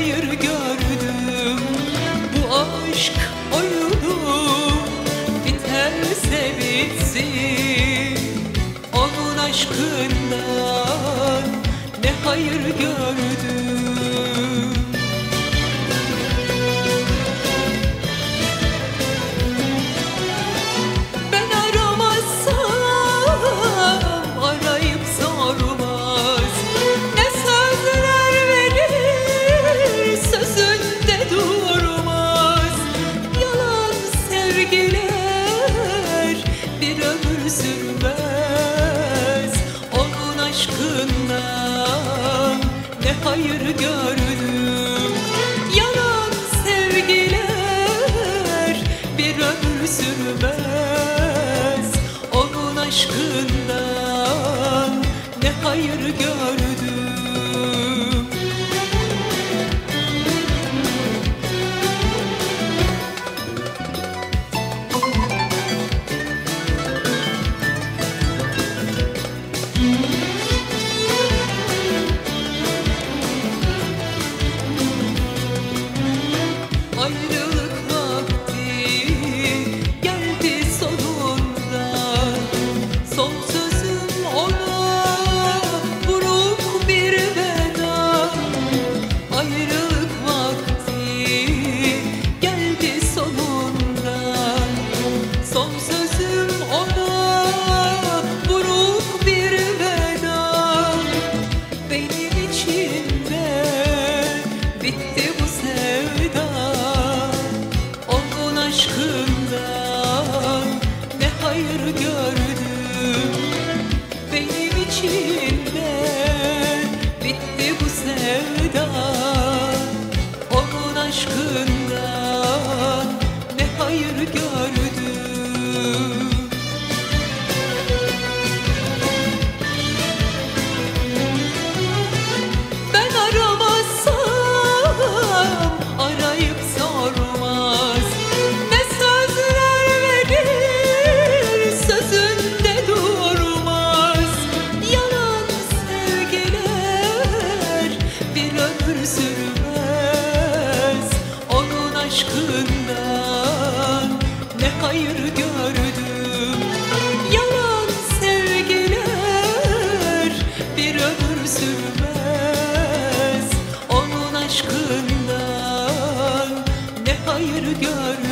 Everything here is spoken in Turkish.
hayır gördüm. Bu aşk oyunu biterse bitsin Onun aşkından ne hayır gördüm. çözülmez Onun aşkından ne hayır gördüm. Yalan sevgiler bir ömür sürmez. Onun aşkından ne hayır gördüm. Ona buruk bir veda benim içimde bitti bu sevda. Onun aşkından ne hayır gördüm. Benim içimde bitti bu sevda. Onun aşkından ne hayır gördüm Aşkından ne hayır gördüm. Yalan sevgiler bir ömür sürmez. Onun aşkından ne hayır gördüm